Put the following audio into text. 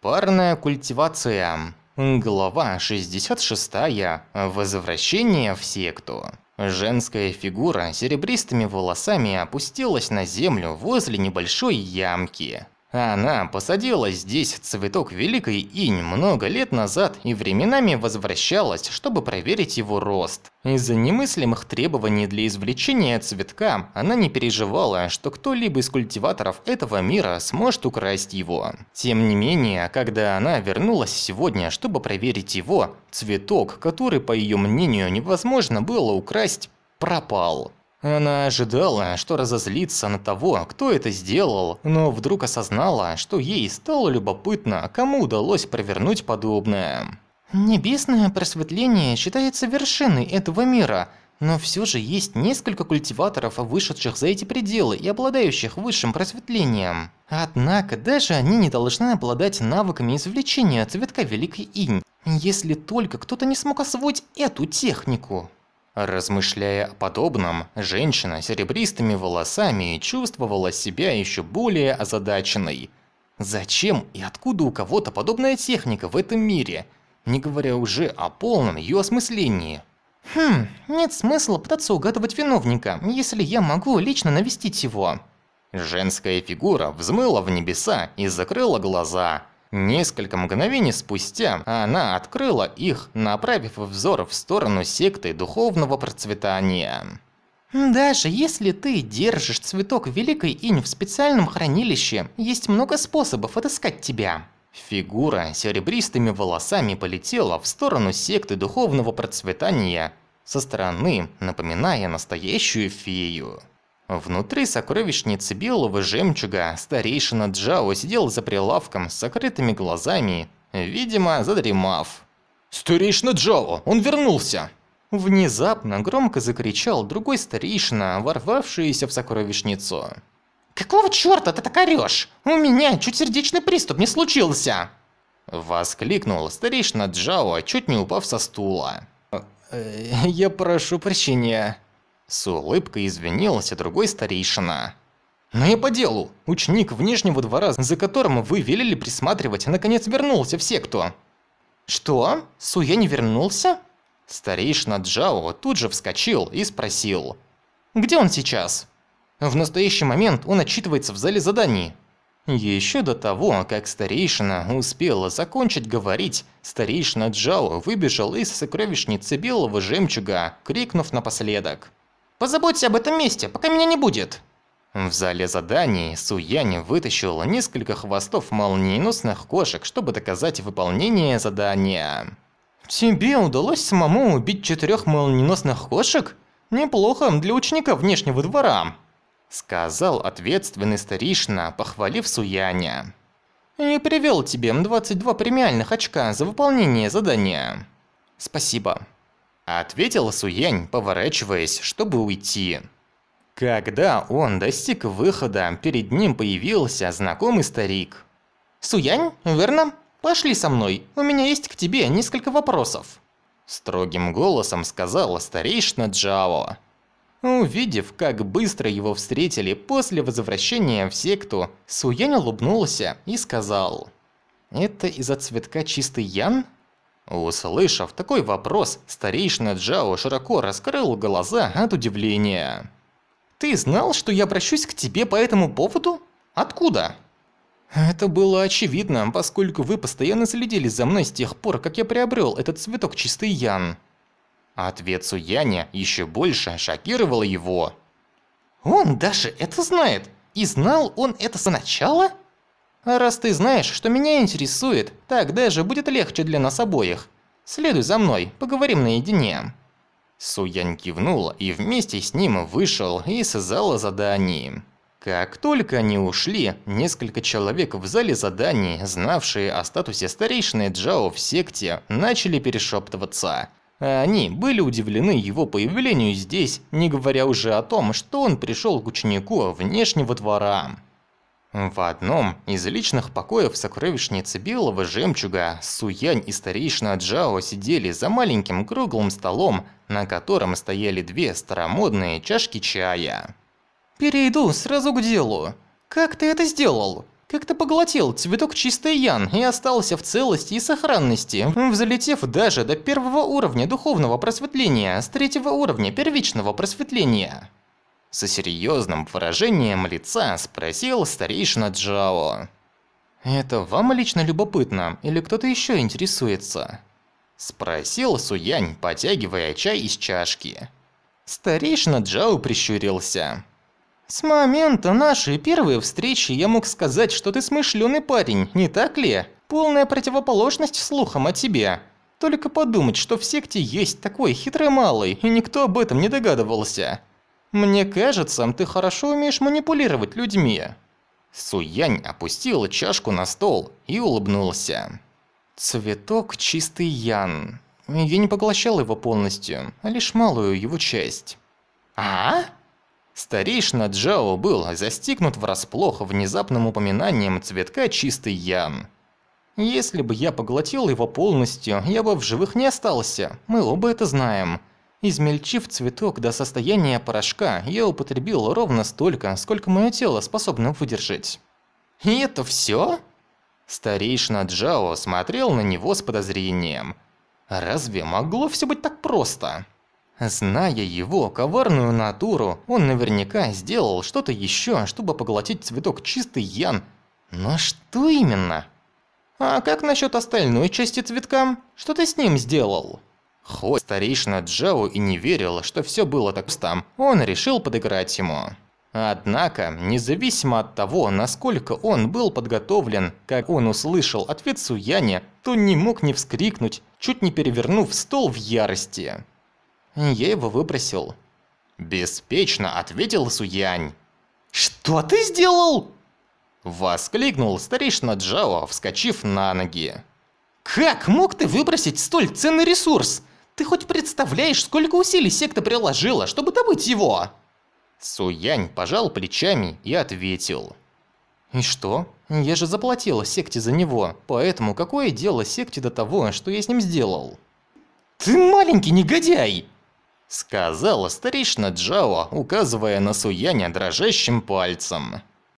Парная культивация. Глава 66. Возвращение в секту. Женская фигура серебристыми волосами опустилась на землю возле небольшой ямки. Она посадила здесь цветок Великой Инь много лет назад и временами возвращалась, чтобы проверить его рост. Из-за немыслимых требований для извлечения цветка, она не переживала, что кто-либо из культиваторов этого мира сможет украсть его. Тем не менее, когда она вернулась сегодня, чтобы проверить его, цветок, который, по ее мнению, невозможно было украсть, пропал. Она ожидала, что разозлится на того, кто это сделал, но вдруг осознала, что ей стало любопытно, кому удалось провернуть подобное. Небесное просветление считается вершиной этого мира, но все же есть несколько культиваторов, вышедших за эти пределы и обладающих высшим просветлением. Однако даже они не должны обладать навыками извлечения цветка Великой Инь, если только кто-то не смог освоить эту технику. Размышляя о подобном, женщина с серебристыми волосами чувствовала себя еще более озадаченной. Зачем и откуда у кого-то подобная техника в этом мире, не говоря уже о полном ее осмыслении? Хм, нет смысла пытаться угадывать виновника, если я могу лично навестить его. Женская фигура взмыла в небеса и закрыла глаза – Несколько мгновений спустя она открыла их, направив взор в сторону секты духовного процветания. Даже если ты держишь цветок Великой Инь в специальном хранилище, есть много способов отыскать тебя. Фигура серебристыми волосами полетела в сторону секты духовного процветания, со стороны напоминая настоящую фею. Внутри сокровищницы белого жемчуга старейшина Джао сидел за прилавком с закрытыми глазами, видимо, задремав. «Старейшина Джао, он вернулся!» Внезапно громко закричал другой старейшина, ворвавшийся в сокровищницу. «Какого чёрта ты так орёшь? У меня чуть сердечный приступ не случился!» Воскликнул старейшина Джао, чуть не упав со стула. «Э, «Я прошу прощения», с улыбкой извинился другой старейшина. «Но я по делу. Ученик внешнего двора, за которым вы велели присматривать, наконец вернулся в секту». «Что? Суя не вернулся?» Старейшина Джао тут же вскочил и спросил. «Где он сейчас?» «В настоящий момент он отчитывается в зале заданий». Еще до того, как старейшина успела закончить говорить, старейшина Джао выбежал из сокровищницы белого жемчуга, крикнув напоследок. Позаботься об этом месте, пока меня не будет!» В зале заданий Суянь вытащил несколько хвостов молниеносных кошек, чтобы доказать выполнение задания. «Тебе удалось самому убить четырех молниеносных кошек? Неплохо для ученика внешнего двора!» Сказал ответственный старейшина, похвалив Суяня. «И привел тебе 22 премиальных очка за выполнение задания». «Спасибо». Ответил Суянь, поворачиваясь, чтобы уйти. Когда он достиг выхода, перед ним появился знакомый старик. «Суянь, верно? Пошли со мной, у меня есть к тебе несколько вопросов». Строгим голосом сказал старейшина Джао. Увидев, как быстро его встретили после возвращения в секту, Суянь улыбнулся и сказал. «Это из-за цветка чистый Ян?» Услышав такой вопрос, старейшина Джао широко раскрыл глаза от удивления. «Ты знал, что я обращусь к тебе по этому поводу? Откуда?» «Это было очевидно, поскольку вы постоянно следили за мной с тех пор, как я приобрел этот цветок чистый Ян». Ответ Суяня еще больше шокировал его. «Он даже это знает? И знал он это сначала?» А раз ты знаешь, что меня интересует, так даже будет легче для нас обоих. Следуй за мной, поговорим наедине». Суянь кивнул и вместе с ним вышел из зала заданий. Как только они ушли, несколько человек в зале заданий, знавшие о статусе старейшины Джао в секте, начали перешептываться. А они были удивлены его появлению здесь, не говоря уже о том, что он пришел к ученику внешнего двора. В одном из личных покоев сокровищницы Белого Жемчуга Суянь и старейшина Джао сидели за маленьким круглым столом, на котором стояли две старомодные чашки чая. «Перейду сразу к делу. Как ты это сделал? Как ты поглотил цветок чистой Ян и остался в целости и сохранности, взлетев даже до первого уровня духовного просветления с третьего уровня первичного просветления? Со серьезным выражением лица спросил старейшина Джао. «Это вам лично любопытно, или кто-то еще интересуется?» Спросил Суянь, потягивая чай из чашки. Старейшина Джао прищурился. «С момента нашей первой встречи я мог сказать, что ты смышленый парень, не так ли? Полная противоположность слухам о тебе. Только подумать, что в секте есть такой хитрый малый, и никто об этом не догадывался. Мне кажется, ты хорошо умеешь манипулировать людьми». Суянь опустил чашку на стол и улыбнулся. «Цветок чистый Ян. Я не поглощал его полностью, а лишь малую его часть». «А?» Старейшина Джао был застигнут врасплох внезапным упоминанием цветка чистый Ян. Если бы я поглотил его полностью, я бы в живых не остался, мы оба это знаем. Измельчив цветок до состояния порошка, я употребил ровно столько, сколько мое тело способно выдержать. И это всё? Старейшина Джао смотрел на него с подозрением. Разве могло всё быть так просто? Зная его коварную натуру, он наверняка сделал что-то еще, чтобы поглотить цветок чистый Ян. Но что именно? А как насчет остальной части цветка? Что ты с ним сделал? Хоть старейшина Джао и не верил, что все было так просто, он решил подыграть ему. Однако, независимо от того, насколько он был подготовлен, как он услышал ответ Суяне, то не мог не вскрикнуть, чуть не перевернув стол в ярости. Я его выбросил. Беспечно ответил Суянь. «Что ты сделал?» Воскликнул старейшина Джао, вскочив на ноги. «Как мог ты выбросить столь ценный ресурс? Ты хоть представляешь, сколько усилий секта приложила, чтобы добыть его?» Суянь пожал плечами и ответил. «И что? Я же заплатила секте за него, поэтому какое дело секте до того, что я с ним сделал?» «Ты маленький негодяй!» Сказала старейшина Джао, указывая на Суяня дрожащим пальцем.